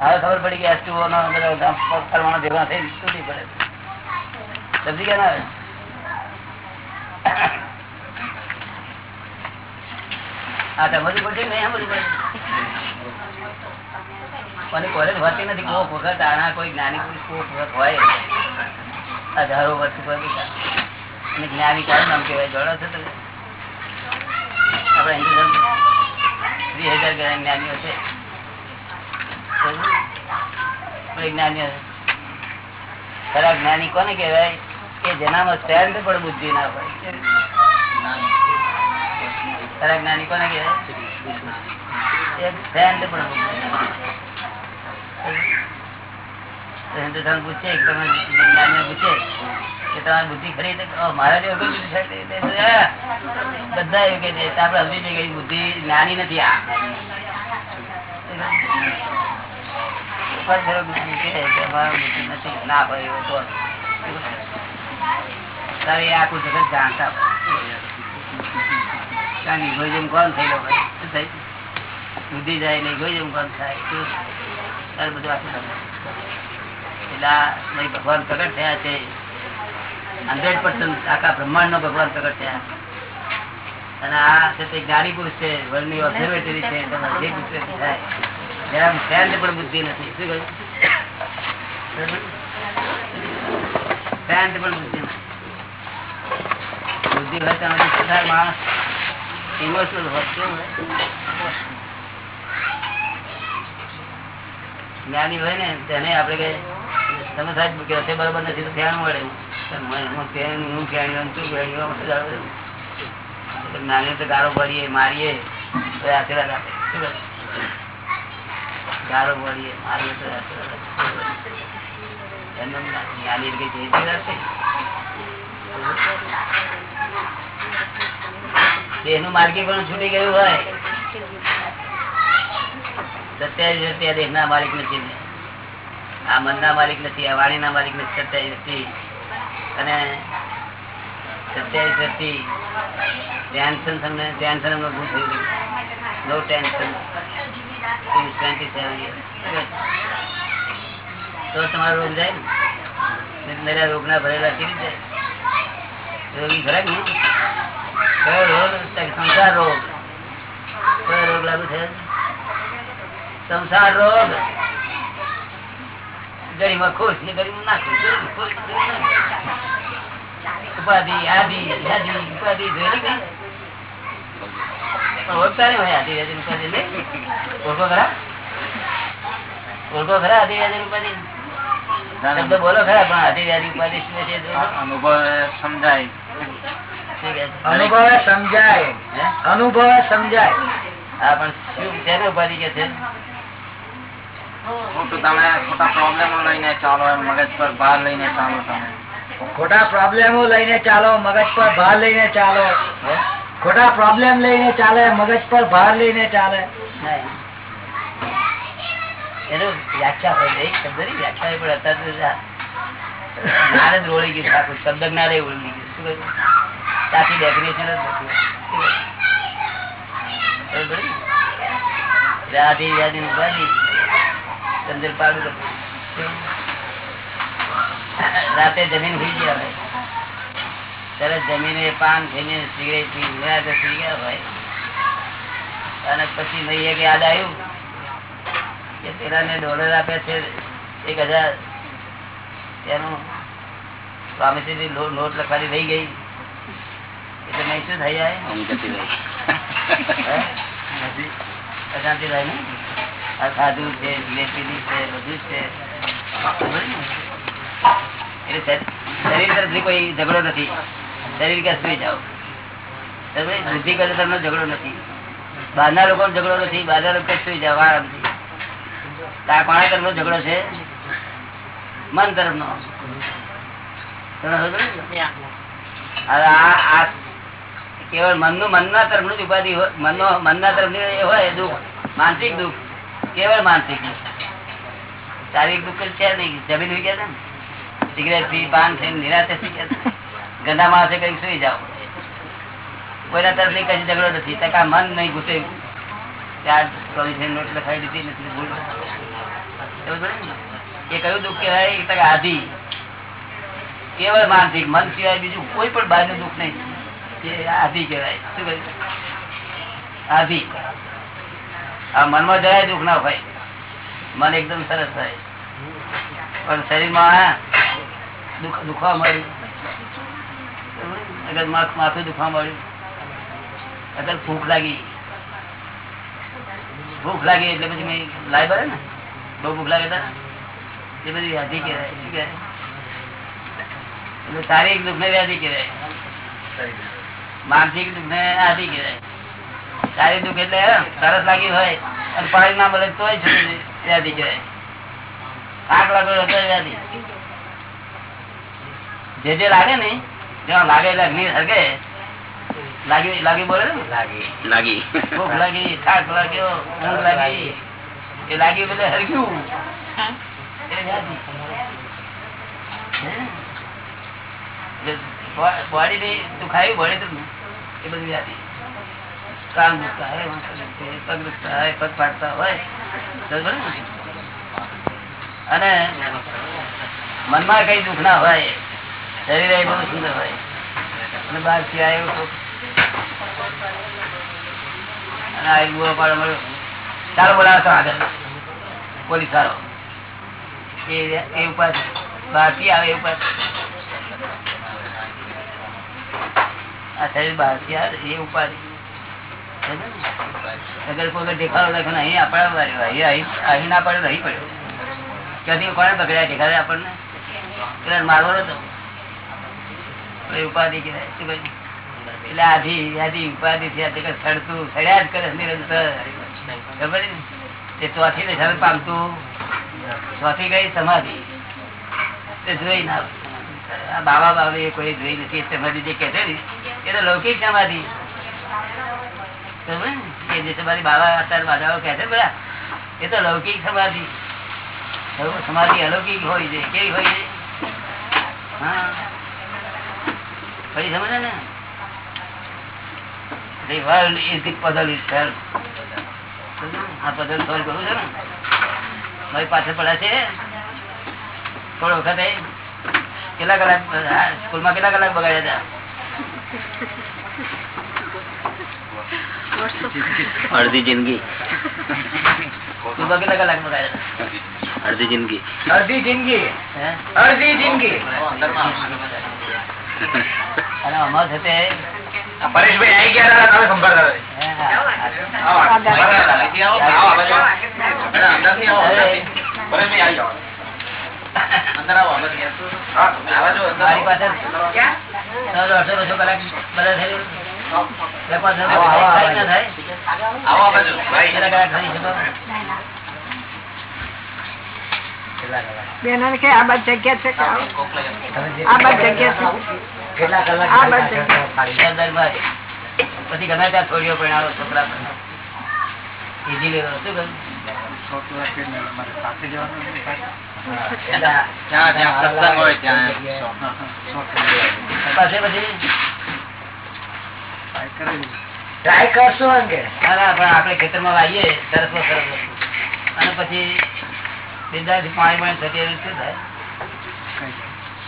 હવે ખબર પડી કે એસટીઓ નો ભેગા થઈ તૂટી પડે સમજી ગયા આ સમજવું કોલેજ હોતી નથી કોક વખત આના કોઈ જ્ઞાની પુરુષ કોક વખત હોય. હજારો વર્ષ અને જ્ઞાની કોણ નામ કહેવાય, જોડો આપણે હિન્દુ ધર્મ, ત્રીસ હજાર જ્ઞાનીઓ છે. જ્ઞાનીઓ ખરા જ્ઞાની કોને કહેવાય? કે જેનામાં સ્ટેન્ડ પણ બુદ્ધિ ના હોય. ખરા જ્ઞાની કોને કહેવાય? પણ હિન્દુસ્તાન પૂછે તમે જ્ઞાની પૂછે કે તમારી બુદ્ધિ ખરી મારા "આ, બધા એવું કે આપડે હજી બુદ્ધિ જ્ઞાની નથી આ. ઉપર ના ને ભગવાન પ્રગટ થયા છે. હંડ્રેડ પર્સન્ટ આખા બ્રહ્માંડ નો ભગવાન પ્રગટ થયા. અને આ છે જ્ઞાની પુરુષ છે વર્લ્ડની ઓબ્ઝર્વેટરી છે જે પુસ્તક થાય. હોય કેવું જ્ઞાની હોય ને, તેને આપણે કઈ તમે સાહેબ કે હશે બરોબર નથી, તો ધ્યાન મળે હું ધ્યાન હું ધ્યાન તું જ્ઞાની તો ગાળો ભરીએ, મારીએ આશીર્વાદ આપે. શું છે એનું માર્ગી પણ છૂટી ગયું હોય. સત્યાવીસ રૂપિયા દેહ દેહના માલિક નથી આ આ મનના માલિક નથી, આ વાણીના માલિક નથી, સત્યાવીસ નથી અને સત્યાવીસ વર્ષથી ટેન્શન તમને ટેન્શન અમને ભૂલ થયું નો ટેન્શન સેવન તો તમારો રોગ જાય ને? મેરા રોગના ભરેલા કેવી જાય રોગી ખરા ને કયો રોગ? સંસાર રોગ. કયો રોગ લાગુ થયો? સંસાર રોગ. ગરીમાં ખુશ ને ના ગરીબ ના ખુશ. ઉપાધિ આદિ આદિ ઉપાધિ પણ ઓળખતા નહીં હોય આદિ વ્યાધિ ઉપાધિ નહીં ઓળખો ખરા ઓળખો ખરા આદિ વ્યાધિ ઉપાધિ શબ્દ બોલો ખરા પણ આદિ વ્યાધિ ઉપાધિ શું છે તો અનુભવ સમજાય શું કહે છે? અનુભવે સમજાય હે? અનુભવે સમજાય હા પણ શું શેને ઉપાધિ કે છે ખોટું તમે ખોટા પ્રોબ્લેમો લઈને ચાલો એમ મગજ પર ભાર લઈને ચાલો તમે ખોટા પ્રોબ્લેમો લઈને ચાલો મગજ પર ભાર લઈને ચાલો હે? ખોટા પ્રોબ્લેમ લઈને ચાલે મગજ પર ભાર લઈને ચાલે નહીં. એનું વ્યાખ્યા હોય એક શબ્દની વ્યાખ્યા હોય પણ અત્યારે તો આ જ્ઞાન જ રોળી ગયું છે આખું શબ્દ જ્ઞાન એ ઓળી ગયું શું કહ્યું સાચી ડેફિનેશન જ નથી શું કહ્યું? બરોબર ને? વ્યાધિ વ્યાધિ ની ઉપાધિ સમજણ પાડું તો શું? રાતે જમીન હોઈ ગયા હોય ત્યારે જમીને પાન ખાઈને સિગરેટ પી તો સુઈ ગયા હોય અને પછી નહીં એક યાદ આવ્યું કે પેલાને ડોલર આપ્યા છે એક હજાર. તેનું સ્વામીજી નોટ લખવાની રહી ગઈ. એટલે નહીં શું થઈ જાય? અશાંતિ થાય ને? આ સાધુ છે લેપીની છે બધું છે. એટલે શરીર તરફથી કોઈ ઝઘડો નથી. શરીર કે સુઈ જાઓ. સમજે? બુદ્ધિ કરે તમને ઝઘડો નથી. બહારના લોકો ઝઘડો નથી બહારના લોકો સુઈ જાઓ આરામથી. તો આ કોના તરફનો ઝઘડો છે? મન તરફનો. કેવળ મનનું મનના તરફનું જ ઉપાધિ હોય મનનો મનના તરફની હોય દુઃખ માનસિક દુઃખ. કેવળ માનસિક દુઃખ. શારીરિક દુઃખ છે નહીં. જમીન ગયા છે ને? સિગરેટ પી પાન થઈને નિરાશ થઈ ગયા છે. ગંદા માણસે કઈ સુઈ જાઓ. કોઈના તરફ કઈ ઝઘડો નથી. તકા મન નહીં ઘૂસે ચાર ચોવીસ નોટ લખાઈ દીધી, નથી ભૂલ. ને? એ કયું દુઃખ કહેવાય? તક આધી. કેવળ માનસિક. મન સિવાય બીજું કોઈ પણ બહારનું દુઃખ નહીં. એ આધી કહેવાય. શું કહ્યું? આધી. આ મનમાં જરાય દુઃખ ના હોય. મન એકદમ સરસ થાય. પણ શરીરમાં દુઃખ દુખવા મળ્યું અગર માથું દુખવા મળ્યું, અગર ભૂખ લાગી. ભૂખ લાગી એટલે પછી મેં લાઈ બરે ને? બહુ ભૂખ લાગે તા એ બધી વ્યાધિ કહેવાય, શું કહેવાય? એટલે શારીરિક દુઃખ ને વ્યાધિ કહેવાય. માનસિક દુઃખ ને આધિ કહેવાય. શારીરિક દુઃખ એટલે સરસ લાગી હોય અને પાણી ના મળે તોય વ્યાધિ કહેવાય. આગ લાગો વ્યાધિ. જે જે લાગે ને જ્યાં લાગે એટલે અગ્નિ સળગે લાગી લાગી બોલે ને? લાગી. લાગી. ભૂખ લાગી થાક લાગ્યો ઊંઘ લાગી. એ લાગી બધે હરગ્યું? એટલે બોડી ની દુખાવી બોડી તો એ બધું યાદી કાન દુખતા હોય પગ દુખતા હોય પગ ફાટતા હોય. અને મનમાં કઈ દુઃખ ના હોય શરીર એ બહુ સુંદર હોય. અને બહાર આવ્યો તો અને આ એક પાડો મળ્યો. ચાલો બોલાવો તો આગળ. પોલીસ વાળો. એ ઉપર બહારથી આવે એ ઉપાધિ આ શરીર બહારથી આવે, એ ઉપાધિ કોઈ દેખાડો ને અહીં આપણા અહીં ના પડે તો અહીં પડ્યો. ક્યાંથી કોને પકડ્યા દેખાડે આપણને? પેલા મારવો નતો એ ઉપાધિ કહેવાય? એટલે આધી આધી ઉપાધિ થી આ સડતું, સડ્યા જ કરે નિરંતર? તે ચોથી દશા પામતું ચોથી ગઈ સમાધિ. જોઈ ના આ બાબા બાબા કોઈ જોઈ નથી સમાધિ જે કહે છે ને, એ તો લૌકિક સમાધિ. એ જે સમાધિ બાબા અત્યારે બાધાઓ કહે છે બધા, એ તો લૌકિક સમાધિ. સમાધિ અલૌકિક હોય છે, કેવી હોય છે? હા. ફરી સમજે ને? The world is the puzzle itself. આ puzzle સોલ્વ કરવું છે ને? મારી પાછળ પડ્યા છે. થોડો વખત કેટલા કલાક સ્કૂલમાં કેટલા કલાક બગાડ્યા અડધી જિંદગી. કેટલા કલાક બગાડ્યા હતા? અડધી જિંદગી. અડધી જિંદગી? હે? અડધી જિંદગી. અને અમાર છે તે પરેશભાઈ આવી ગયા તમે સંભાળતા હે, બેનોને કે આ બાજુ જગ્યા છે આ બાજુ જગ્યા છે. આ બાજુ જગ્યા. પછી ગમે ત્યાં છોડીઓ પરણાવો છોકરા ઈજી શું કહ્યું? જ્યાં જ્યાં સત્સંગ હોય ત્યાં પાસે પછી ટ્રાય કરશો એમ કે ના, ના, પણ આપણે ખેતરમાં વાવીએ સરસમાં સરસ અને પછી બિંદાસથી પાણી પાણી થતી એવી શું થાય?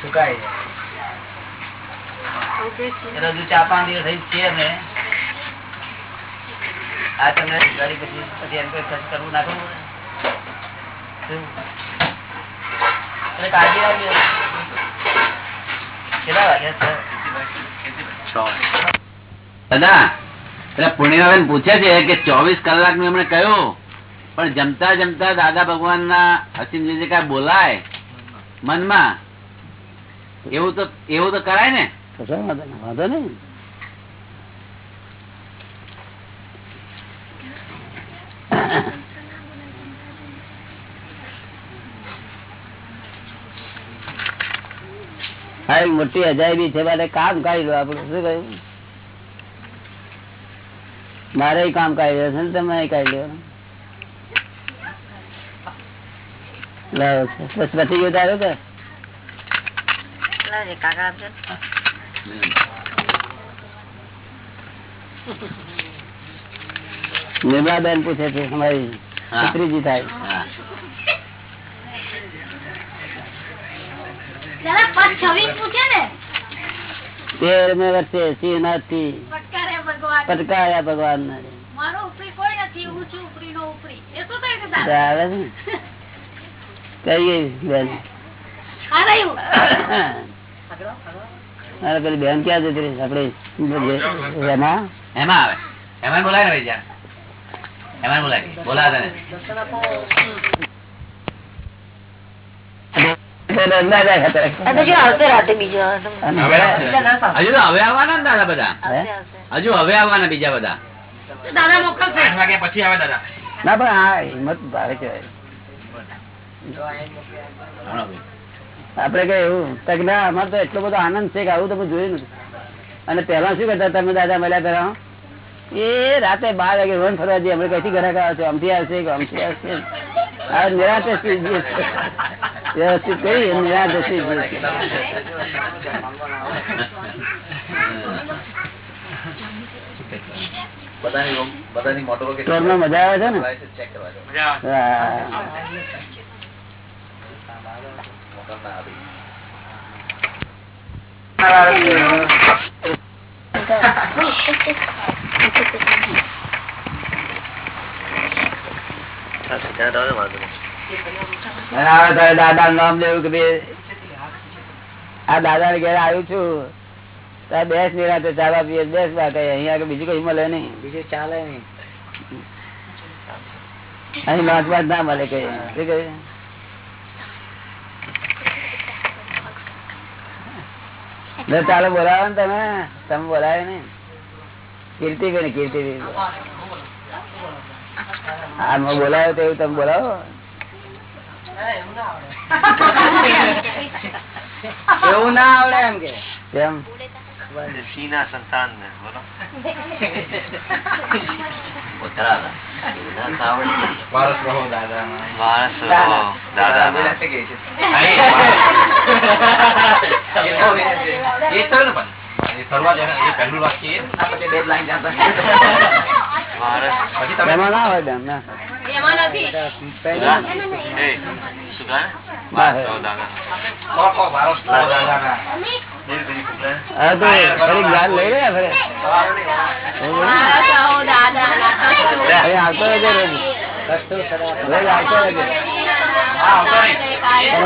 સુકાય એટલે હજુ ચાર પાંચ દિવસ થઈ છે અમે આ તમને ગાડી પછી પછી એમ કઈ ખર્ચ કરવું નાખવું એટલે કાળજી રાખજો. કેટલા વાગ્યા દાદા પૂર્ણિમાબેન પૂછે છે કે ચોવીસ કલાકનું એમણે કહ્યું? પણ જમતા જમતા દાદા ભગવાન ના હસીન જે કાંઈ બોલાય મનમાં, એવું તો એવું તો કરાય ને? વાંધો નહીં હા મોટી અજાયબી છે, મારે કામ કાઢી લો આપડે શું કહ્યું? મારે કામ કાઢી લો, છે ને તમે કાઢી લો. લાવો. બસ પતી ગયું તારું કે? કાકા આપજો. નિર્મલાબેન પૂછે છે અમારી છત્રીજી થાય. તેરમે વર્ષે પટકારે ભગવાન. પટકાયા ભગવાન મારો ઉપરી કોઈ નથી હું છું ઉપરી નો ઉપરી. એ શું થાય પેલી બેન ક્યાં જતી રહી આપડે એમાં એમાં? આવે. એમાં બોલાય ને ભાઈ એમાં બોલાય. બોલાવે ને રાતે બીજો અને હજુ હવે આવવાના ને દાદા બધા? હે? હજુ હવે આવવાના બીજા બધા? દાદા મોકલશે. ના પણ આ હિંમત ભારે કહેવાય. આપડે કઈ એવું? તો ના અમારે તો એટલો બધો આનંદ છે કે આવું તમે જોયું નથી. અને પેલા શું કરતા તમે દાદા મળ્યા પેલા એ રાતે બાર વાગે વન ફરવા જઈએ. અમે કઈથી ઘરે આવે છે? આમથી આવશે કે અમથી આવશે? આ નિરાતે. વ્યવસ્થિત કરી નિરાતે મજા આવે છે ને? દાદા નામ લેવું કે આ દાદા ને ઘેર આવ્યું છું. તારે બેસ નિરાતે ચાલા પીએ બેસ બા કઈ અહીંયા આગળ બીજું કઈ મળે નહીં. બીજું ચાલે નહીં. અહીં નાચ બાચ ના મળે કઈ. ચાલો બોલાવો ને તમે. તમે બોલાવે ને. કીર્તિ કીર્તિબેન હા મેં બોલાવ્યો તો એવું તમે બોલાવો. એવું ના આવડે એમ કે. કેમ? એમાં ના હોય બેન વારસ એમાં નથી ના હોય.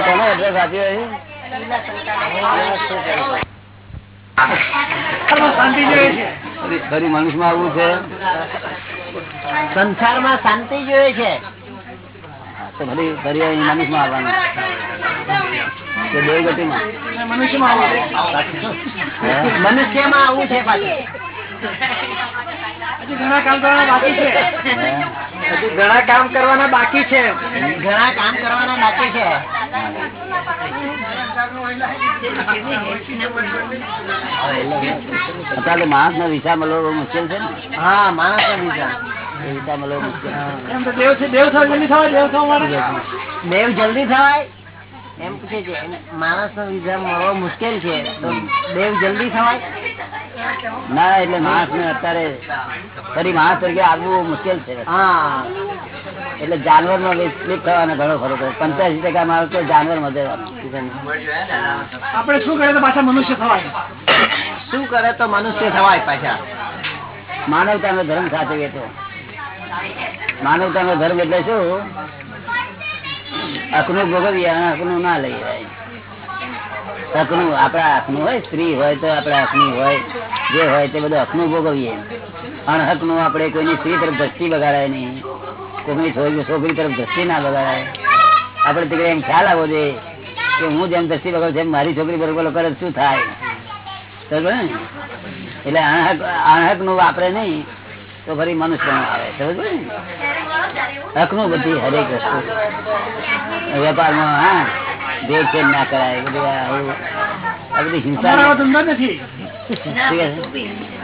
કોનો એડ્રેસ આપ્યો અહીં? ફરી- ફરી મનુષ્યમાં આવવું છે. સંસારમાં શાંતિ જોઈએ છે. તો ફરી ફરી અહીં મનુષ્યમાં આવવાનું? મનુષ્યમાં આવવું છે પાછું. હજી ઘણા કામ કરવાના બાકી છે? ઘણા કામ કરવાના બાકી છે. ઘણા કામ કરવાના બાકી છે. અત્યારે માણસ નો વિસા મળવો મુશ્કેલ છે ને? હા માણસ ના વિસા વિચાર મળવો મુશ્કેલ દેવ જલ્દી થવાય? એમ પૂછે છે માણસ નો વિઝા મળવો મુશ્કેલ છે. તો દેવ જલ્દી થવાય? ના એટલે માણસ ને અત્યારે ફરી માણસ તરીકે આવવું મુશ્કેલ છે. હા. એટલે જાનવરમાં વિચલિત થવાનો ઘણો ફરક હોય પંચ્યાસી ટકા માણસ તો જાનવરમાં. આપણે શું કરે તો પાછા મનુષ્ય થવાય? શું કરે તો મનુષ્ય થવાય પાછા? માનવતા નો ધર્મ સાચવીએ તો. માનવતા નો ધર્મ એટલે શું? હકનું ભોગવીએ અને હકનું ના જાય. હકનું આપડા હકનું હોય, સ્ત્રી હોય તો આપડે હકની હોય, જે હોય તે બધું હકનું ભોગવીએ. અણહકનું આપડે કોઈની સ્ત્રી તરફ દ્રષ્ટિ બગાડાય નહીં. કોઈની છોકરી તરફ દ્રષ્ટિ ના બગાડાય. આપણે તે એમ ખ્યાલ આવો જોઈએ કે હું જેમ દ્રષ્ટિ બગાડું છું મારી છોકરી બરોબર કરે શું થાય? બરોબર? એટલે અણહક અણહકનું વાપરે નહીં તો ફરી મનુષ્ય આવે. સમજ ને? હકનું બધી હરેક વસ્તુ. વેપારમાં હા ભેળસેળ ના કરાય બધું આ બધી હિંસા ઠીક નથી.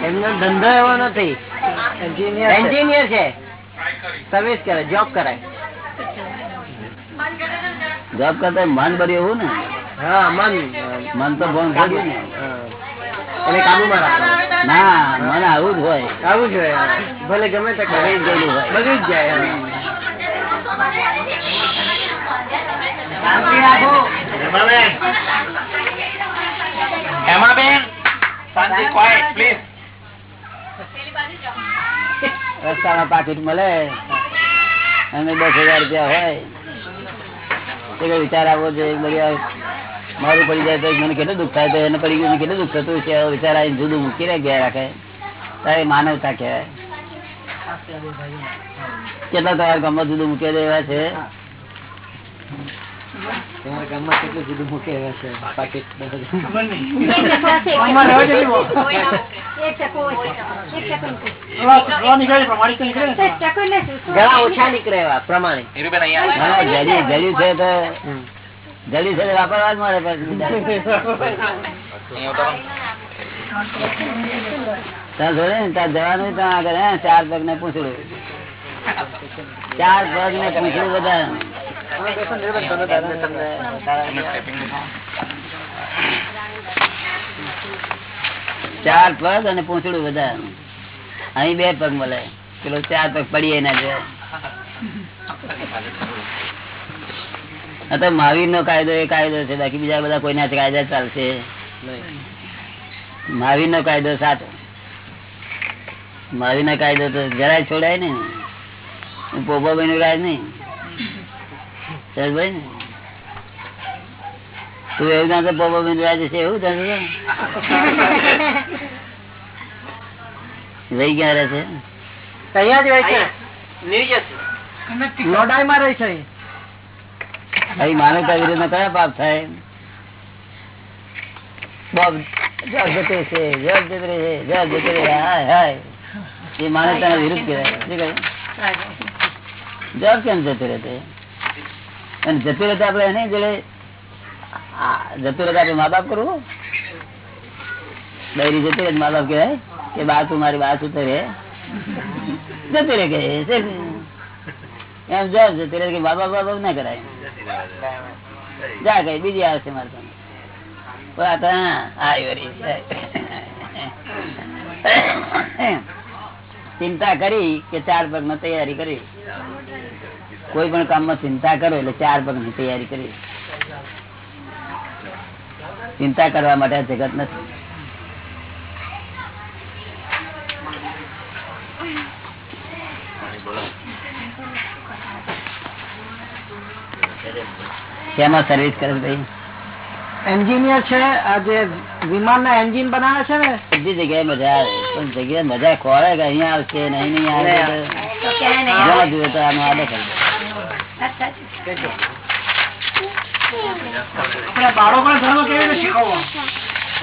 એમનો ધંધો એવો નથી. એન્જિનિયર છે. સર્વિસ કરે જોબ કરાય. જોબ કરતા મન ભર્યું એવું ને? હા મન. મન તો ભણ ભર્યું ને. એને કાબુમાં રાખો ના મને આવું જ હોય. આવું જ હોય. ભલે ગમે તે કરે. બગડી જ જાય મળે. અને દસ હજાર રૂપિયા હોય. વિચાર આવવો જોઈએ. મારું પડી જાય તો મને કેટલું દુઃખ થાય? તો એને પડી ગયું કેટલું દુઃખ થતું છે વિચાર આવીને જુદું મૂકી રહ્યા ગયા રાખે. તારે માનવતા કહેવાય. કેટલા તમારા ગામમાં જુદું મૂકી દેવા છે? તમારા ગામમાં કેટલું જુદું મૂકે એવા છે? ઘણા ઓછા નીકળે એવા પ્રમાણે જડ્યું છે તો જડ્યું છે વાપરવા જ મળે. ત્યાં જોડે ને ત્યાં જવાનું ત્યાં આગળ હે, ચાર પગ ને પૂછડું. ચાર પગ ને પૂછડું બધા. ચાર પગ અને પૂછડું બધા અહીં બે પગ મળે. પેલો ચાર પગ પડીએ ના આ તો મહાવીર નો કાયદો એ કાયદો છે. બાકી બીજા બધા કોઈના કાયદા ચાલશે. મહાવીર નો કાયદો સાચો. મહાવીર ના કાયદો તો જરાય છોડાય ને પોપો બન્યું રાજ નહીં. ચાલ ભાઈ ને? તું એવું જાણતો પોપો બન્યું રાજ છે એવું થશે રહી ગયા રહે છે? અહીંયા જ રહે છે. લોડાઈમાં રહે છે. અહીં માનવતા વિરુદ્ધ કયા પાપ થાય? બોબ જબ જતે છે જબ જતે રહે જબ જતે રહે હાય હાય. એ માનવતાના વિરુદ્ધ કહેવાય. જવાબ કેમ જતો રહેતે અને જતું રહેતા આપણે એને જોડે જતું રહેતા આપણે મા બાપ કરવું? ડેરી જતી રહે મા બાપ કહેવાય કે બા તું મારી બા શું રે. જતી રહે કે એમ જવાબ જતી રહે કે બા બાપ બાપ ના કરાય. જા કઈ બીજી આવશે મારે તમે આવ્યો વળી. ચિંતા કરી કે ચાર પગમાં તૈયારી કરી. કોઈ પણ કામમાં ચિંતા કરો એટલે ચાર પગની તૈયારી કરી. ચિંતા કરવા માટે જગત નથી. કેમાં સર્વિસ કરે ભાઈ? એન્જિનિયર છે આ જે વિમાન ના એન્જિન બનાવે છે ને? બધી જગ્યાએ મજા આવે. પણ જગ્યાએ મજા ખોરે કે અહીંયા આવશે નહીં નહીં આવે. તો જ્યાં તો આનું આદત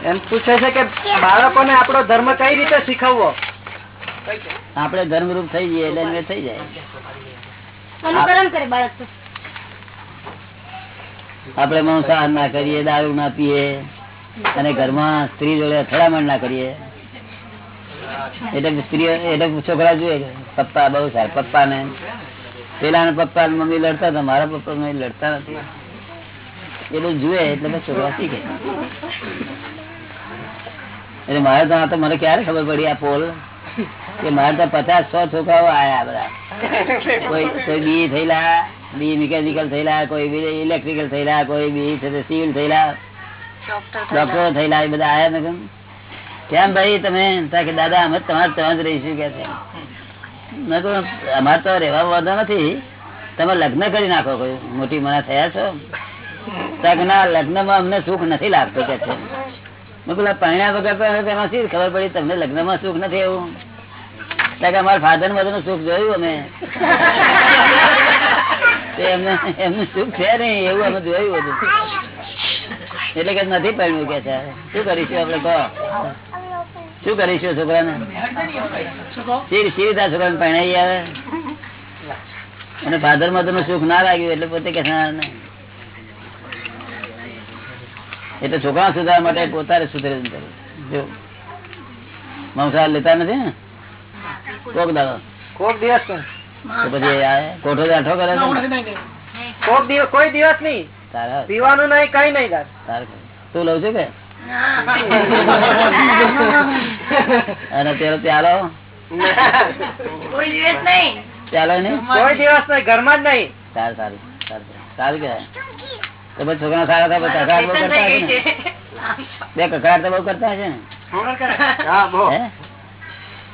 એમ પૂછે છે કે બાળકોને આપણો ધર્મ કઈ રીતે શીખવવો? આપણે ધર્મરૂપ થઈ જઈએ એટલે થઈ જાય. અનુકરણ કરે બાળક તો આપણે માંસાહાર ના કરીએ, દારૂ ના પીએ, અને ઘરમાં સ્ત્રી જોડે અથડામણ ના કરીએ. એટલે સ્ત્રી એટલે છોકરા જોઈએ પપ્પા બહુ સારા પપ્પા ને પેલા પપ્પા મમ્મી લડતા હતા, મારા પપ્પા મમ્મી લડતા નથી. એ બધું જુએ, એટલે છોકરા શીખે. એટલે મારે ત્યાં તો મને ક્યારે ખબર પડી આ પોલ? કે મારે તો પચાસ સો છોકરાઓ આયા બધા. કોઈ કોઈ બી થયેલા બી મિકેનિકલ થયેલા કોઈ બી ઇલેક્ટ્રિકલ થયેલા કોઈ બી સિવિલ થયેલા ડોક્ટરો થયેલા. એ બધા આયા ને કેમ ભાઈ તમે? કે દાદા અમે તમારે ત્યાં જ રહીશું કે મેં અમારે તો રહેવા વાંધો નથી. તમે લગ્ન કરી નાખો કોઈ. મોટી મના થયા છો. ના કે ના લગ્નમાં અમને સુખ નથી લાગતું કે છે. મેં વગર તેમાં શી ખબર પડી? તમને લગ્નમાં સુખ નથી એવું? કે અમારા ફાધર મધરનું સુખ જોયું અમે. એટલે કે નથી પડ્યું કે શું કરીશું આપડે કહો? શું કરીશું છોકરાને? સી સી રીતે આ છોકરાને પરણાઈ આવે? અને ફાધર મધર સુખ ના લાગ્યું એટલે પોતે કે. એટલે છોકરા સુધારવા માટે પોતાને સુધરે જો. મંસાહાર લેતા નથી ને? કોક દાદા કોક દિવસ તો પછી કોઠો કરે છે કોઈ દિવસ નહીં. પીવાનું નહીં કઈ નહીં તું લઉં છું કે? અને પેલો પ્યાલો? કોઈ દિવસ નહીં. પ્યાલો ને કોઈ દિવસ નહીં ઘરમાં જ નહીં. સારું સારું સારું કે છોકરા સારા થાય કકડાટ બહુ કરતા હશે ને? બે કકડાટ તો બહુ કરતા હશે ને હા બહુ હે સ્વભાવમાંથી જાય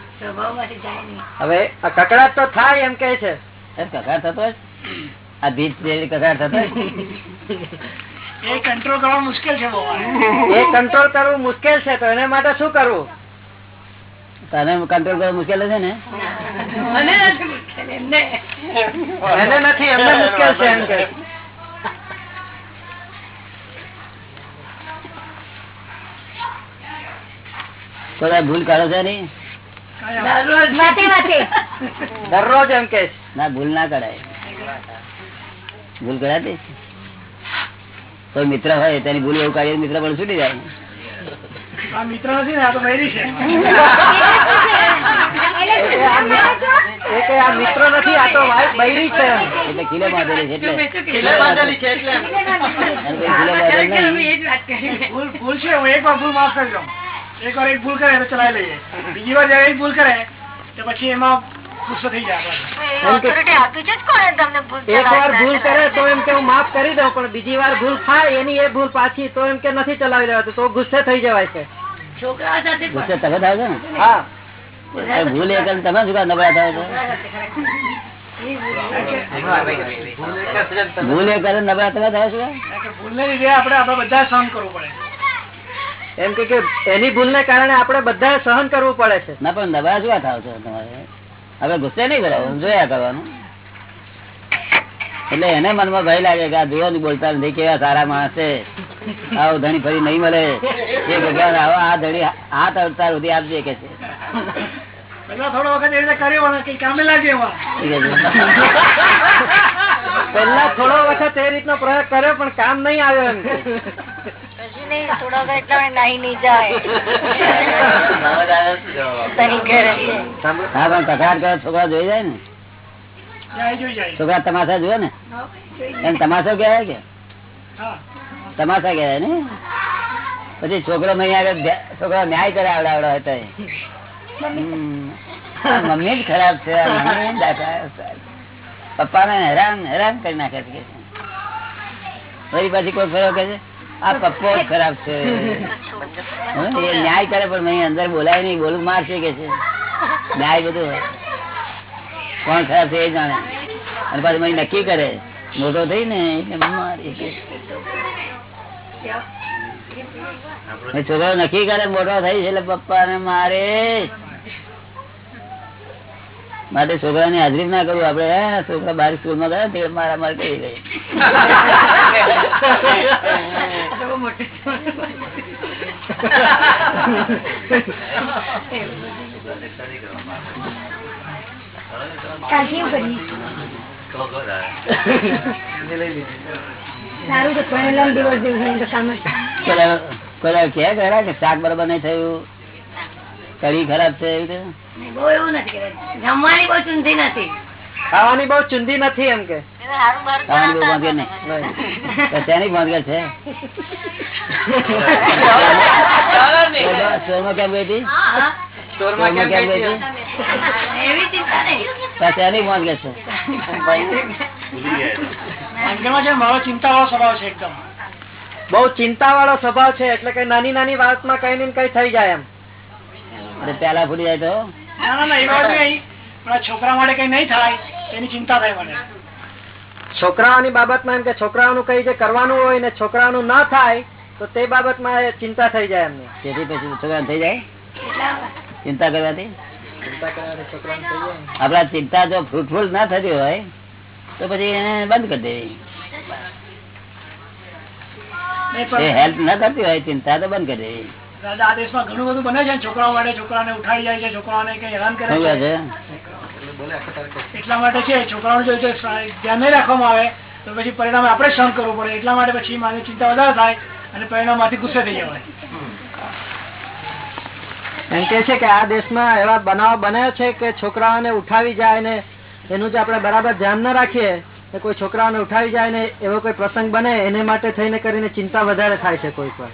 નહીં હવે કકડાટ તો થાય એમ કે છે. કકડાટ થતો આ ભીત જેવી કકડાટ થતો. એ કંટ્રોલ કરવા મુશ્કેલ છે એ કંટ્રોલ કરવું મુશ્કેલ છે તો એને માટે શું કરવું? તને કંટ્રોલ કરવું મુશ્કેલ છે ને? મને નથી એમને. એને નથી એમને મુશ્કેલ છે એમ કે ભૂલ કરો છો નહીં દરરોજ. એમ કે ના ભૂલ ના કરાય. ભૂલ કરાતી? કોઈ મિત્ર હોય તેની ભૂલ એવું કાઢીએ મિત્ર પણ છૂટી જાય. મિત્ર નથી ને આ તો બૈરી છે. એ કે આ મિત્ર નથી આ તો બૈરી છે. એટલે ખીલે બાંધેલી છે એટલે. ખીલે બાંધેલી છે એટલે. ભૂલ છે હું એક વાર ભૂલ માફ કરી દઉં. એક વાર એક ભૂલ કરે તો ચલાવી લઈએ. બીજી વાર જયારે ભૂલ કરે તો પછી એમાં ગુસ્સો થઈ જાય ભૂલ એક વાર ભૂલ કરે તો એમ કે હું માફ કરી દઉં પણ બીજી વાર ભૂલ થાય એની એ ભૂલ પાછી તો એમ કે નથી ચલાવી રહ્યો તો ગુસ્સે થઈ જવાય છે. છોકરા સાથે પણ. ગુસ્સે તમે થાવ છો ને? હા. ભૂલ તમે શું નબળા છો. ભૂલ એ નબળા તમે છો? કારણ કે લીધે આપડે આપડે બધા સહન કરવું પડે. એમ કે એની ભૂલ ને કારણે આપણે બધા સહન કરવું પડે છે. ના પણ નબળા શું થાવ છો તમારે? હવે ગુસ્સે નહીં કરાવો જોયા કરવાનું. એટલે એને મનમાં ભય લાગે કે આ જોવા ની બોલતા નથી કેવા સારા માણસ છે. આવો ધણી ફરી નહીં મળે. એ ભગવાન આવો આ ધણી હાથ અવતાર સુધી આપજે કે છે. પેલા થોડો વખત એ રીતે કર્યો કામે લાગે પહેલા થોડો વખત એ રીતનો પ્રયોગ કર્યો પણ કામ નહીં આવ્યો એમ. કે. નહીં, વખત એટલા નાહી નહીં જાય. હા પણ કકડાટ કરો છોકરા જોઈ જાય ને. જાય જોઈ જાય. છોકરા તમાશા જોયો ને? એમ તમાશો કહેવાય કે? તમાશા કહેવાય ને? પછી છોકરો છોકરો ન્યાય કરે આવડા આવડા હતા મમ્મી જ ખરાબ છે પપ્પા ને પપ્પાને હેરાન હેરાન કરી નાખે છે કે છે. વળી પાછી કોઈ ફેરો કે છે? આ પપ્પો ખરાબ છે. એ ન્યાય કરે પણ અંદર બોલાય નહીં, બોલું મારશે કે છે? ન્યાય બધું કોણ ખરાબ છે એ જાણે. અને પાછું મને નક્કી કરે. મોટો થઈ ને, એટલે છોકરો નક્કી કરે, મોટો થઈ છે એટલે પપ્પા ને મારે. માટે છોકરાની હાજરી ના કરવું આપડે છોકરા બાર સ્કૂલમાં ગયા મારા મારે કરી ગઈ. સારું તો કે શાક બરાબર નહીં થયું કઢી ખરાબ છે એવું નથી જમવાની બહુ ચૂંધી નથી. ખાવાની બહુ ચુંધી નથી એમ કે. સારું બહાર ખાવાની બહુ બાંધગેર નહીં. તો શેની બાંધગેર છે? સ્ટોરમાં કેમ ગઈ હતી? સ્ટોરમાં કેમ ગઈ હતી? એવી ચિંતા છે? વાળો સ્વભાવ છે એકદમ. બહુ ચિંતા વાળો સ્વભાવ છે એટલે કે નાની નાની વાતમાં કઈ ને કઈ થઈ જાય એમ. એટલે પેલા ભૂલી જાય તો? ના ના ના એ વાત નહીં છોકરા માટે કઈ નહીં થાય એની ચિંતા થાય મને. છોકરાઓની બાબતમાં એમ કે છોકરાઓનું કઈ જે કરવાનું હોય ને છોકરાઓનું ના થાય તો તે બાબતમાં ચિંતા થઈ જાય એમને. તેથી પછી છોકરા થઈ જાય? ચિંતા કરવાથી? ચિંતા કરવાથી છોકરાઓને થઈ જાય ને. આપડા ચિંતા જો ફ્રૂટફુલ ના થતી હોય તો પછી એને બંધ કરી દેવી. હેલ્પ ના કરતી હોય ચિંતા તો બંધ કરી દેવી. દાદા આ દેશમાં ઘણું બધું બને છે ને છોકરાઓ માટે છોકરાને ઉઠાઈ જાય છે છોકરાઓને કઈ હેરાન કરે છે? એટલા માટે છે છોકરાઓને જો જો ધ્યાન નહીં રાખવામાં આવે તો પછી પરિણામે આપણે સહન કરવું પડે. એટલા માટે પછી મારી ચિંતા વધારે થાય અને પરિણામમાંથી ગુસ્સે થઈ જવાય. એમ કે છે કે આ દેશમાં એવા બનાવ બને છે કે છોકરાઓને ઉઠાવી જાય ને એનું જે આપણે બરાબર ધ્યાન ના રાખીએ તો કોઈ છોકરાઓને ઉઠાવી જાય ને એવો કોઈ પ્રસંગ બને એને માટે થઈને કરીને ચિંતા વધારે થાય છે કોઈ પર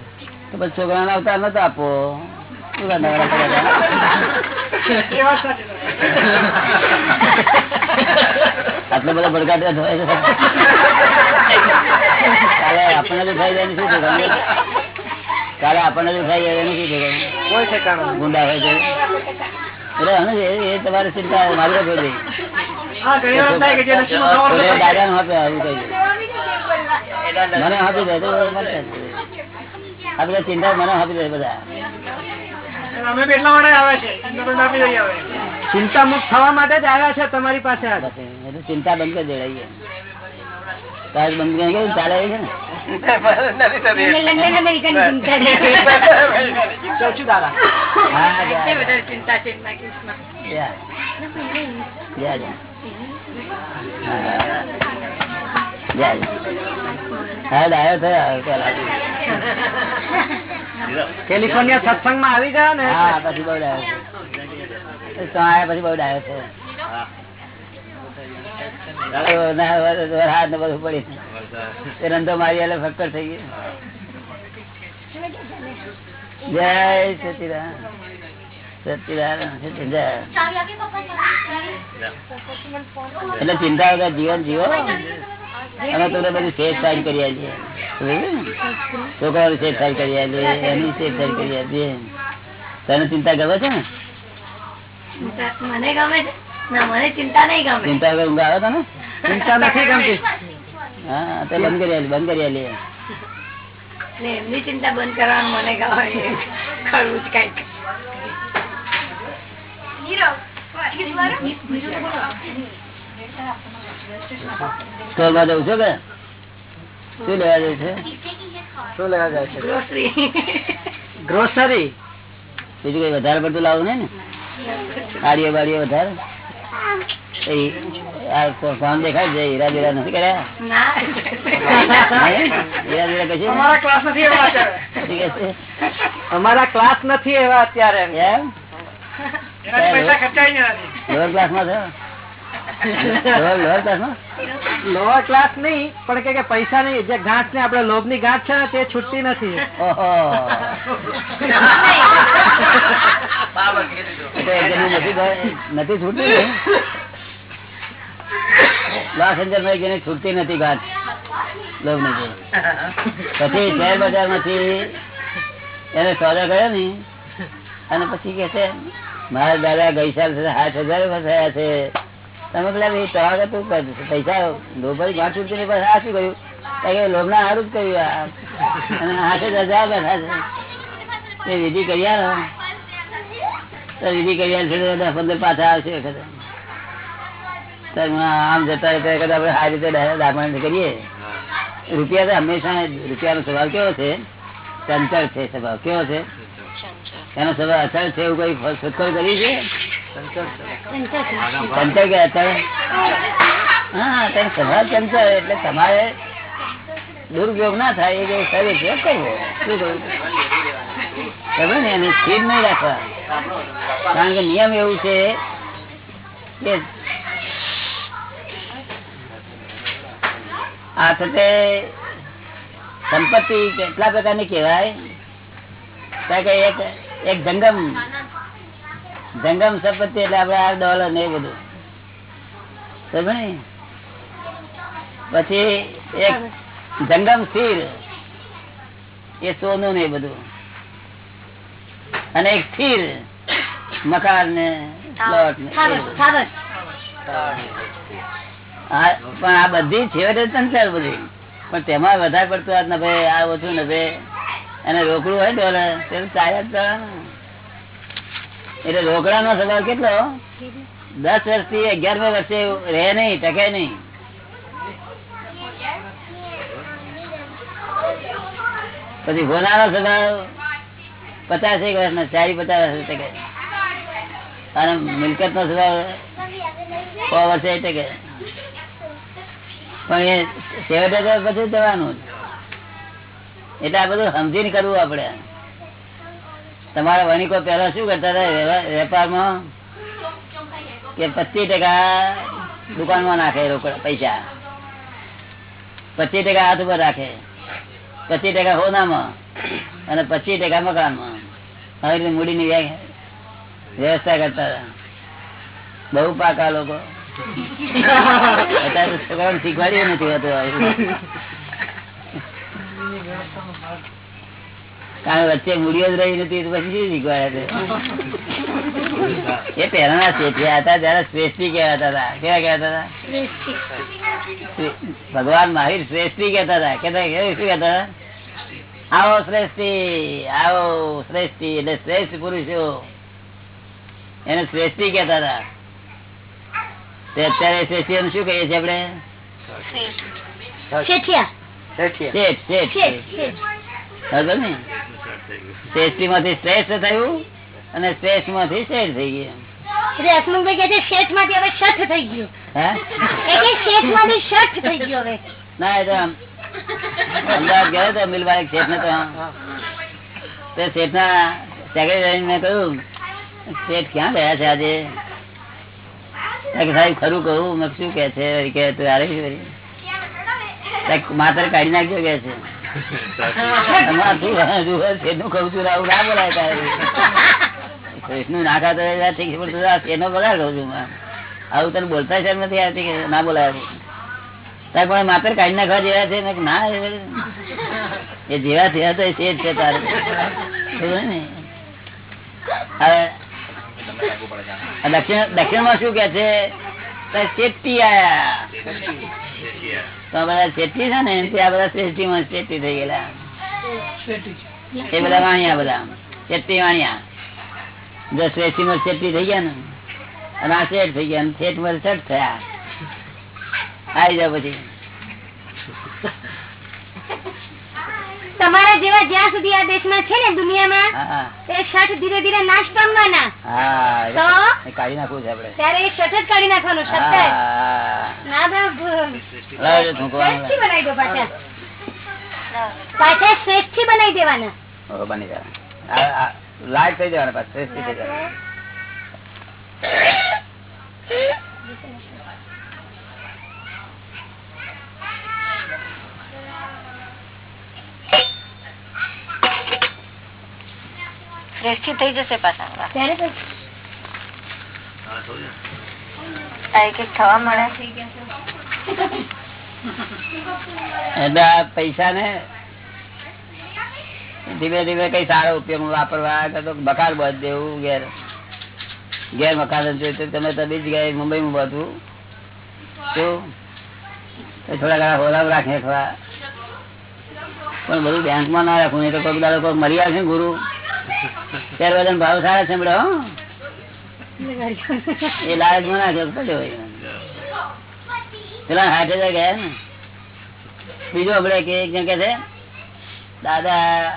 તો પછી છોકરાને અવતાર નતો આપવો. પૂરા નવરા કર્યા આટલો બધો ભડકાટ કાલે આપણને તો થઈ જાય શું થયું કાલે આપણને તો થઈ જાય શું થયું કોઈ ઠેકાણું ગુંડા હોય છે એટલે એ- તમારી ચિંતા મારી છે. દાદાને આપે આવું કહ્યું મને આપી દે તો ચિંતા મને આપી દે બધા. અમે એટલા માટે આવે છે ચિંતા મુક્ત થવા માટે જ આવ્યા છે તમારી પાસે. એટલે ચિંતા બંધ કરી દેડાઈએ તાર બંધ કરી કેવું ચાલે છે ને? હા ડાયો થયો કેલિફોર્નિયા સત્સંગમાં આવી ગયા ને? હા પછી બહુ ડાયો તો આયા પછી બહુ ડાયો છે. વરસાદ ને બધું પડી. તે રંધો મારી એટલે ફક્કર થઈ ગયો જય સચિદાન. એટલે ચિંતા વગર જીવન જીવો? અમે તમને બધી સેફ સાઈડ કરી આપીએ છોકરાઓની સેફ સાઈડ કરી આપીએ એની સેફ સાઈડ કરી આપીએ તને ચિંતા ગમે છે ને ચિંતા મને ગમે છે મને ચિંતા નહીં ગમે ચિંતા ઊંઘ આવે તને ચિંતા નથી ગમતી હા તે બંધ કરી આલી બંધ કરી આલી એમની ચિંતા બંધ કરવાનું મને ગમે કરવું જ કંઈક સ્ટોરમાં જવું છો કે? શું લેવા જાય છે? શું લેવા જાય છે? ગ્રોસરી ગ્રોસરી બીજું કઈ વધારે પડતું લાવું ને? આડીઓ બાડીઓ વધારે? ફોન દેખાય છે હીરા બીરા નથી કર્યા? ના. હીરા બીરા કશું? અમારા ક્લાસ નથી એવા અત્યારે. છે? અમારા ક્લાસ નથી એવા અત્યારે. એમ? જ નથી. લોઅર ક્લાસ નહીં પણ કે પૈસા નહીં જે ગાંઠ ને આપડે લોભની ગાંઠ છે ને તે છૂટતી નથી. નથી છૂટતી ને? માં છૂટતી નથી ગાંઠ લોભ નથી પછી શેર બજારમાંથી એને સોદા કર્યો ને અને પછી કે છે મારા દાદા ગઈ સાલ સાત હજાર થયા છે. તમે પેલા ભાઈ તમારે તું પૈસા લોભાઈ ગાંઠ છૂટતી નહીં આ શું કહ્યું કે લોભના જ કર્યું અને આઠ હજાર બેઠા છે. એ વિધિ કરી તો વિધિ કરી આલશે દસ પંદર પાછા આવશે વખતે. આમ જતા રહેતા આપણે સારી રીતે દાખવણ કરીએ. રૂપિયા તો હંમેશા રૂપિયાનો સ્વભાવ કેવો છે? ચંચળ છે સ્વભાવ કેવો છે? એનો સ્વભાવ અચળ છે એવું કઈ શોધખોળ કરી છે? ચંચળ હા ચંચળ એટલે તમારે દુરુપયોગ ના થાય એ શરીર કરવો શું કરવું ખબર ને એને સ્થિર નહીં રાખવા. કારણ કે નિયમ એવું છે કે આ સાથે સંપત્તિ કેટલા પ્રકારની કહેવાય. કારણ કે એક એક જંગમ જંગમ સંપત્તિ એટલે આપડે આ ડોલર ને એ બધું? પછી એક જંગમ સ્થિર, એ સોનું ને બધું અને એક સ્થિર, મકાન ને પ્લોટ ને પણ આ બધી છેવટે ચંચળ બધી પણ તેમાં વધારે પડતું આ ને ભાઈ આ ઓછું ને ભાઈ અને રોકડું હોય ડોલર તેનું ચાલ્યા જ. એટલે રોકડા નો સ્વભાવ કેટલો? દસ વર્ષથી અગિયારમા વર્ષે રહે નહીં, ટકે નહીં. પછી હોનારો સ્વભાવ પચાસ એક વર્ષ ના ચારી પચાસ વર્ષ ટકે. અને મિલકત નો સ્વભાવ સો વર્ષે ટકે. પણ એ તો બધું જવાનું એટલે આ બધું સમજીને કરવું આપડે તમારા વણિકો પેલા શું કરતા હતા? વેપારમાં? કે પચીસ ટકા દુકાનમાં નાખે રોકડા પૈસા. પચીસ ટકા હાથ ઉપર રાખે. પચીસ ટકા હોનામાં અને પચીસ ટકા મકાનમાં. આવી રીતે મૂડીની વ્યા- વ્યવસ્થા કરતા હતા. બહુ પાકા લોકો. અત્યારે શીખવાડ્યું નથી હોતું. કારણ વચ્ચે મૂડીઓ જ રહી નથી તો પછી શું શીખવાયા છે? એ પહેલાના શેઠિયા હતા જયારે શ્રેષ્ઠી કહેવાતા હતા. કેવા કહેવાતા હતા? ભગવાન મહાવીર શ્રેષ્ઠી કહેતા હતા. કેતા શું કહેતા હતા? આવો શ્રેષ્ઠી આવો શ્રેષ્ઠી એટલે શ્રેષ્ઠ પુરુષો. એને શ્રેષ્ઠી કહેતા હતા. તે અત્યારે શ્રેષ્ઠી શું કહીએ છીએ આપણે? શેઠિયા. શેઠ. શેઠ શેઠ. શ્રેષ્ઠી માંથી શ્રેષ્ઠ થયું અને શ્રેષ્ઠમાંથી શેઠ થઈ ગયું. અમદાવાદ ગયો શેઠ ને તો શેઠ ના સેક્રેટરી કહ્યું શેઠ ક્યાં ગયા છે આજે? સાહેબ ખરું કહું. શું કે છે? માત્ર કાઢી નાખજો કે છે. અમારે શું કહું છું આવું ના બોલાય તારે. શેઠનું ના તો ઠીક છે પણ બગાડ છું આવું તને બોલતા શરમ નથી આવતી કે ના બોલાય પણ માપે કાઢી નાખવા જેવા છે મેં ના એ- જેવા થયા તો એ શેઠ છે તારે. ને? દક્ષિણ દક્ષિણમાં શું કે છે? તો શેઠી આયા. તો બધા શેઠી છે ને તે આ બધા શેઠી માં શેઠી થઈ ગયેલા. એ બધા વાણિયા બધા. શેઠી, વાણિયા. જો શેઠી માં શેઠી થઈ ગયા ને, અને આ શેઠ થઈ ગયા શેઠમાં શેઠ થયા. આવી જાવ પછી. તમારા જેવા જ્યાં સુધી આ દેશમાં છે ને દુનિયામાં એ શઠ ધીરે ધીરે નાશ પામવાના. તો? કાઢી નાખવું છે આપડે ત્યારે એ શઠ જ કાઢી નાખવાનું શઠ ના બાબુ. શ્રેષ્ઠી બનાવી દો પાછા. પાછા શ્રેષ્ઠી બનાવી દેવાના. બની આ લાઈટ થઈ જવાના પાછા શ્રેષ્ઠી થઈ જવાના. શ્રેષ્ઠી થઈ જશે પાછા. એટલે આ પૈસા ને ધીમે ધીમે કઈ સારો ઉપયોગ વાપરવા તો બકાર બધ દેવું ઘેર. ઘેર મકાન જોયું તો તમે તો બીજી જગ્યાએ મુંબઈમાં બધું શું? થોડા ઘણા હોલાવ રાખે થોડા. પણ બધું બેંકમાં ના રાખવું નહીં તો કોઈ દાડો કોઈ મરી આવશે ગુરુ. બધા ભાવ સારા હો. એ પડ્યો પેલા હાથે ગયા ને બીજું આપડે કે, એક જણ છે, દાદા,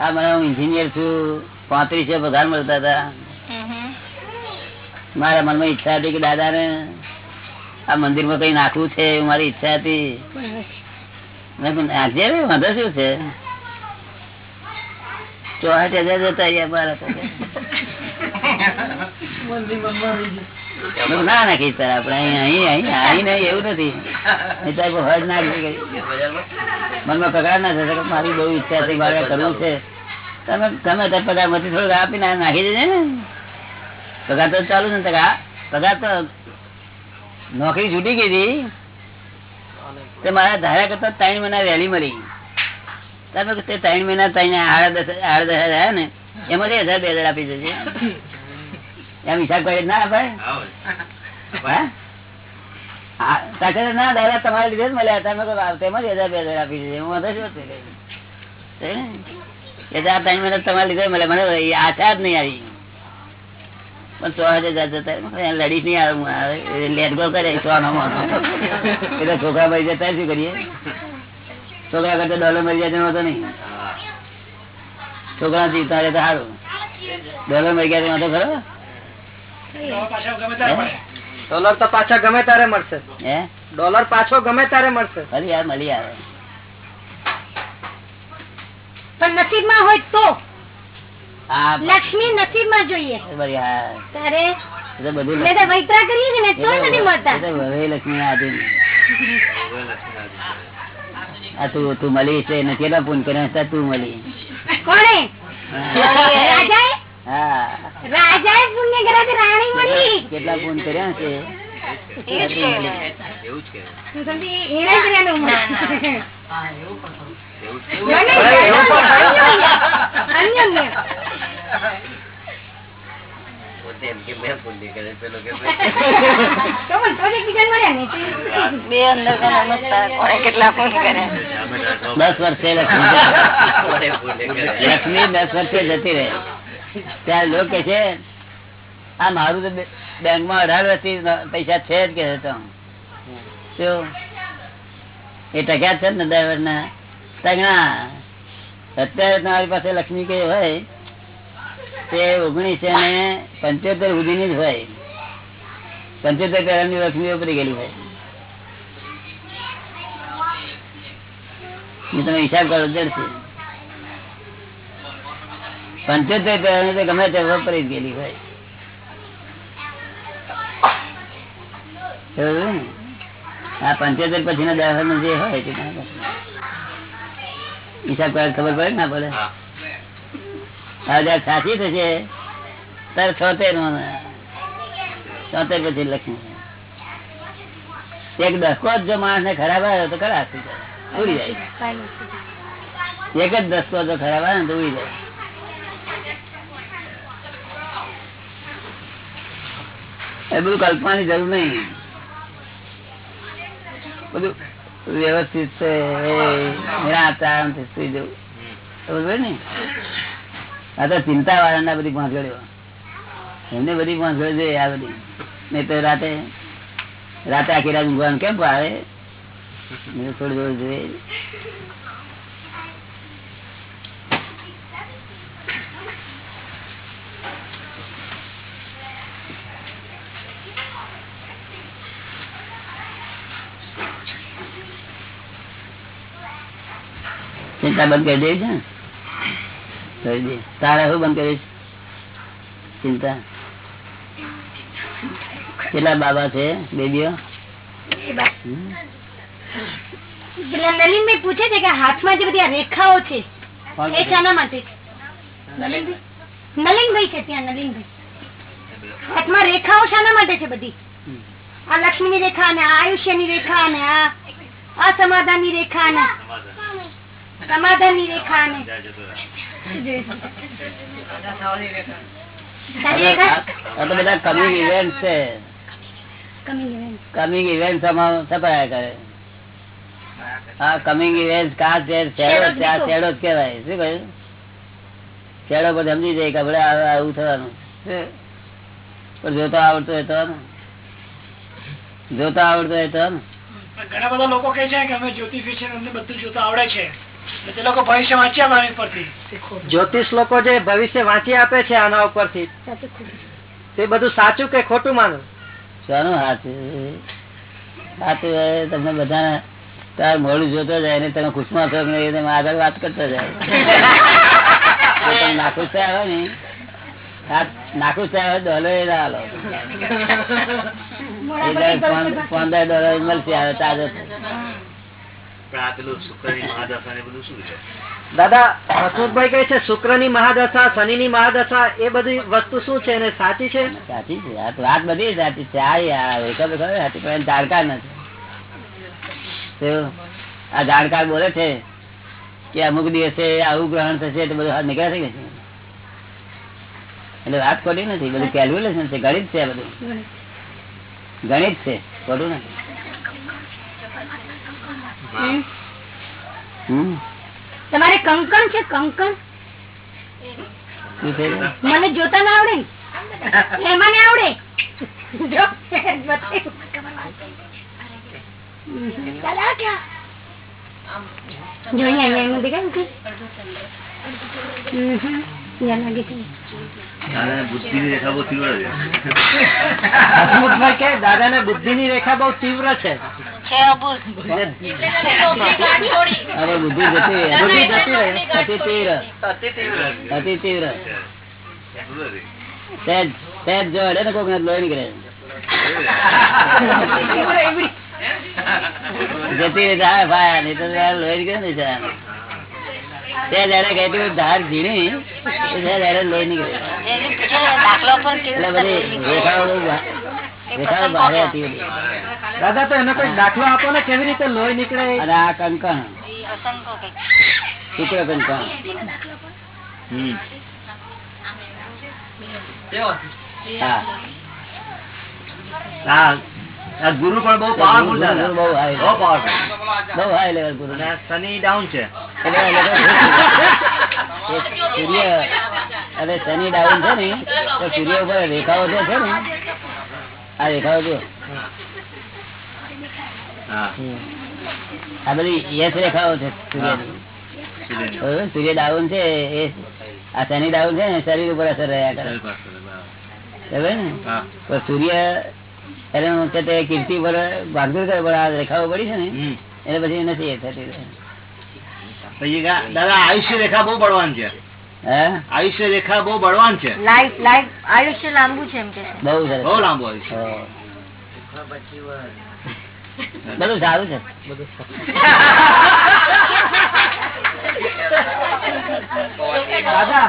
આ મને હું ઇન્જિનિયર છું, પાંત્રીસે પગાર મળતા હતા. મારા મનમાં ઈચ્છા હતી કે દાદા ને આ મંદિરમાં કઈ નાખવું છે મારી ઈચ્છા હતી. વાંધો શું છે? ચોસઠ હજાર જતા રહ્યા મારા તો. ના નાખી સર આપડે અહીં એવું નથી. હજ નાખી મનમાં પગાર ના થશે મારી બહુ ઈચ્છા છે, મારે કરવું છે. તમે તમે પગારમાંથી થોડુંક આપીને નાખી દેજે ને. પગાર તો ચાલુ ને તો પગાર તો નોકરી છૂટી ગઈ હતી. મારા ધારા કરતા ત્રણ મહિના વહેલી મળી. ત્રણ મહિના ત્રણ આડા દસ આવ્યા ને એમાંથી હજાર બે હજાર આપી દેજે. એમ હિસાબ કરી ના ભાઈ ના દાદા તમારા લીધે જ મળ્યા હતા. તેમાં જ હજાર બે હજાર આપી દીધી હું વધારે શું ત્રણ મહિના તમારા લીધે જ મને આશા જ નહીં આવી. પણ સો હજાર જતા મેં નહીં આવે. હું લેટ ગો કરે સો નો. એટલે છોકરા ભાઈ જતા શું કરીએ? છોકરા કરતા ડોલર મરી જાય તો વાંધો નહીં. છોકરા જીવતા રહે તો સારું. ડોલર મરી ગયા તો ખરો. ડોલર તો પાછા ગમે ત્યારે મળશે. હે? ડોલર પાછો ગમે ત્યારે મળશે. અરે યાર મળી આવે. પણ નસીબમાં હોય તો. લક્ષ્મી નસીબ નસીબમાં જોઈએ. બધું મેં વૈતરા કરીએ ને તો નથી મળતા. લક્ષ્મી આધીન આ તું તું મળી છે ને કેટલા ફોન કર્યા તું મળી કોણે? હા. રાજાએ? પુણ્ય કર્યા તો રાણી મળી કેટલા ફોન કર્યા છે? એવું જ કે. એવું જ કે. પોતે એમ કે મેં પુણ્ય કરે પેલો કે દસ વર્ષે લક્ષ્મી દસ વર્ષે જતી રહે ત્યાં લોકો કે છે આ મારું તો બેંકમાં અઢાર વર્ષથી પૈસા છે જ કે તો એ ટક્યા છે ને ડ્રાઈવર ના અત્યારે તમારી પાસે લક્ષ્મી કઈ હોય તે ઓગણીસો ને પંચોતેર સુધીની જ હોય. પંચોતેર પહેલાની લક્ષ્મી ઉપરી ગયેલી હોય. તમે હિસાબ કરો જડશે પંચોતેર પહેલાની તો ગમે તે વપરી જ ગયેલી હોય? આ પંચોતેર પછી ના દાખલ જે હોય તે. હિસાબ ખબર પડે ના પડે? હા. હવે સાચી થશે, તાર છોતેર છોતેર પછી લક્ષ્મી એક દસકો જ માણસ ને ખરાબ આવ્યો તો ખરા ઉડી જાય. એક જ દસકો જો ખરાબ આવે તો ઉડી જાય. એ બધું કલ્પનાની જરૂર નહીં. બધું વ્યવસ્થિત છે નિરાચાર સુઈ જવું. બરોબર ને? આ તો ચિંતા વાળા બધી પહોંચડ્યો એમને બધી પહોંચડ છે આ બધી. નહીં તો રાતે રાતે આખી રાત ઊંઘવાનું કેમ આવે થોડું થોડું જોઈએ. ચિંતા બંધ કરી દેવી છે દે તારે શું બંધ કરીશ ચિંતા? કેટલા બાબા છે બેબીઓ? હમ? નલિનભાઈ પૂછે છે કે હાથમાં જે બધી આ રેખાઓ છે એ શાના માટે? નલિનભાઈ? નલિનભાઈ છે ત્યાં નલિનભાઈ. હાથમાં રેખાઓ શાના માટે છે બધી. આ લક્ષ્મી ની રેખા ને આયુષ્યની રેખા ને આ અસમાધાનની રેખા ને સમાધાન. ની રેખા તો બધા કમિંગ ઇવેન્ટ છે. કમિંગ ઇવેન્ટ સપાયા કરે? હા કમિંગ ઇવેન્ટ કા છે શેડો છે શેડો જ કહેવાય. શું કહ્યું? શેડો પર સમજી જાય કે આપડે આવું થવાનું? પણ જોતા આવડતો હોય તો જોતા આવડતો હોય તો ઘણા બધા લોકો કે છે કે અમે જ્યોતિષ વિશે અમને બધું જોતા આવડે છે. જ્યોતિષ લોકો જે ભવિષ્ય વાંચી આપે છે આના ઉપરથી. થી તે બધું સાચું કે ખોટું માનું? શાનું સાચું? સાચું તમને બધા તાર મોડું જોતો જાય ને તમે ખુશમાં થયો તમે આગળ વાત કરતા જાય. નાખુશ થયા હોય ને હાથ નાખુશ થયા હોય ડોલર એ ના હાલો. પંદર ડોલર મળશે આવે તાજો. દાદા હસમુખભાઈ કહે છે શુક્રની મહાદશા શનિ ની મહાદશા એ બધી વસ્તુ શું છે એને સાચી છે? સાચી છે. આ વાત બધી સાચી છે. આ જાણકાર નથી. આ જાણકાર બોલે છે કે અમુક દિવસે આવું ગ્રહણ થશે તો બધું હાથ નીકળે છે એટલે વાત ખોટી નથી. બધું કેલ્ક્યુલેશન છે. ગણિત છે બધું. ગણિત છે. ખોટું નથી. તમારે કંકણ છે કંકણ? મને જોતા ના આવડે? એમાં ને આવડે? દાદા ને બુદ્ધિ ની રેખા બહુ તીવ્ર છે. જતી ને લોહી નીકળે ફાયા નહીં તો લોહી ને ધાર જયારે કહેતી હોય ધાર ઝીણી. તો લોહી નીકળે ને એટલે બધી દાદા તો એનો કોઈ દાખલો આપો ને કેવી રીતે લોહી નીકળે અને આ કંકણ. શુક્ર કંકણ. ગુરુ પણ બહુ પાવરફુલ ગુરુ બહુ પાવરફુલ બહુ હાઈ લેવલ ગુરુ. શનિ ડાઉન છે. સૂર્ય અને શનિ ડાઉન છે ને તો સૂર્ય ઉપર રેખાઓ છે ને આ દેખાવ જો આ બધી યશ રેખાઓ છે સૂર્ય ડાઉન છે એ આ શનિ ડાઉન છે ને શરીર ઉપર અસર રહ્યા કરે. ને? તો સૂર્ય એને કીર્તિ પર ભાગદુર કરે પણ આ રેખાઓ પડી છે ને એટલે પછી નથી એ થતી દાદા આયુષ્ય રેખા બહુ પડવાની છે. આયુષ્ય રેખા બહુ બળવાન છે. લાઈફ લાઈફ આયુષ્ય લાંબુ છે એમ કે બહુ બહુ લાંબુ આયુષ્ય. બધું સારું છે. દાદા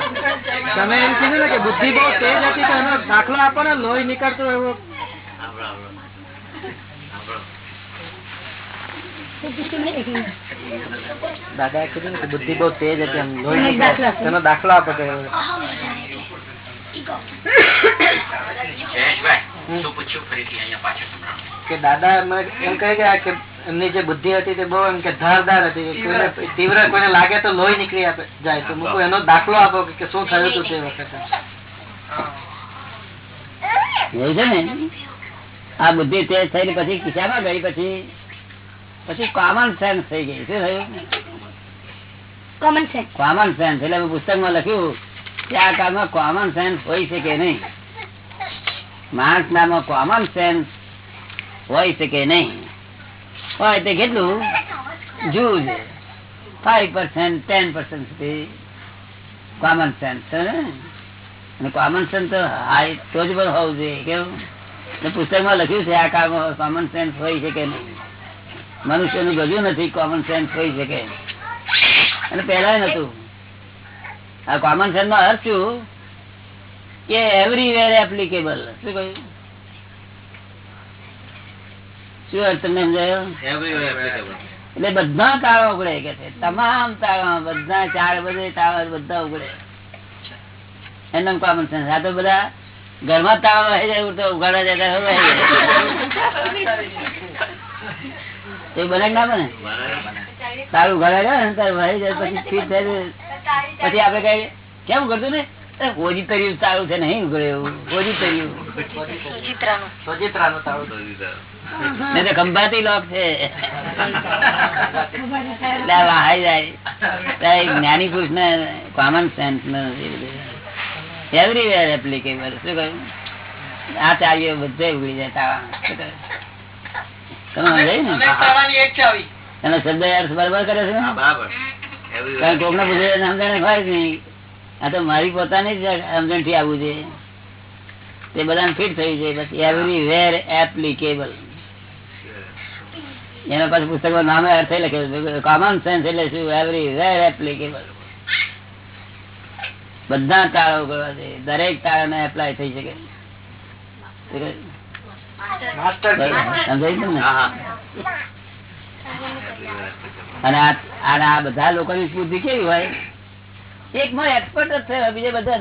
તમે એમ કીધું ને કે બુદ્ધિ બહુ તેજ હતી તો એનો દાખલો આપો ને લોહી નીકળતો એવો. દાદા કીધું ને કે બુદ્ધિ બહુ તેજ હતી એમ લોહી તેનો દાખલો આપો. કે દાદા એમ કહે કે એમની જે બુદ્ધિ હતી તે બહુ એમ કે ધારદાર હતી. તીવ્ર. કોઈને લાગે તો લોહી નીકળી આપે જાય. તો મૂકું એનો દાખલો આપો કે શું થયું હતું તે વખતે. એવું છે ને? આ બુદ્ધિ તેજ થઈને પછી ખિસ્સામાં ગઈ પછી? પછી કોમન સેન્સ થઈ ગઈ શું થયું? કોમન સેન્સ કોમન સેન્સ એટલે પુસ્તકમાં લખ્યું કે આ કાળમાં કોમન સેન્સ હોય શકે નહીં? માણસ નામાં કોમન સેન્સ હોય શકે નહીં? હોય તે કેટલું? જૂજ ફાઈવ પર્સન્ટ ટેન પર્સન્ટ સુધી કોમન સેન્સ અને કોમન સેન્સ તો હાઈ તો જ પણ હોવું જોઈએ. કેવું પુસ્તકમાં લખ્યું છે આ કાળમાં કોમન સેન્સ હોય શકે નહીં? મનુષ્યનું ગજું નથી કોમન સેન્સ થઈ શકે. અને પેલા નતું આ કોમન સેન્સમાં અર્થ શું? કે એવરીવેર એપ્લિકેબલ શું કહ્યું? શું અર્થ તમને સમજાયો? એટલે બધા તાળા ઉગડે કે છે. તમામ તાળા બધા ચાર બધે તાળા બધા ઉગડે. એનું કોમન સેન્સ આ તો બધા ઘરમાં તાળા જાય તો ઉઘાડા જતા એ બને ના. બને તારું ઉઘાડા તારે વહી જાય પછી ફીટ થાય પછી આપડે કઈ કેમ કરતું ને? ઓજી તર્યું તારું છે નહીં ઉઘડે એવું ઓજી તર્યું ખંભાતી લોક છે. જ્ઞાની પુરુષ ને કોમન સેન્સ એવરીવેર એપ્લિકેબલ શું કહ્યું? આ ચાવીઓ બધે ઉગડી જાય તાવા શું કહ્યું? તમે સમજાયું ને એનો શબ્દ અર્થ બરાબર કરે છે કારણ કોક ને પૂછે સમજણ હોય જ નહીં? આ તો મારી પોતાની જ સમજણથી આવવું છે. તે બધાને ફિટ થયું છે બસ એવરી વેર એપ્લિકેબલ એના પાસે પુસ્તક નામે અર્થ લખ્યો કોમન સેન્સ એટલે શું? એવરી વેર એપ્લિકેબલ બધા તાળો કરવા છે. દરેક તાળાને એપ્લાય થઈ શકે? અને આ બધા લોકોની બુદ્ધિ કેવી હોય? એક માં એક્સપર્ટ જ થયો બીજા બધા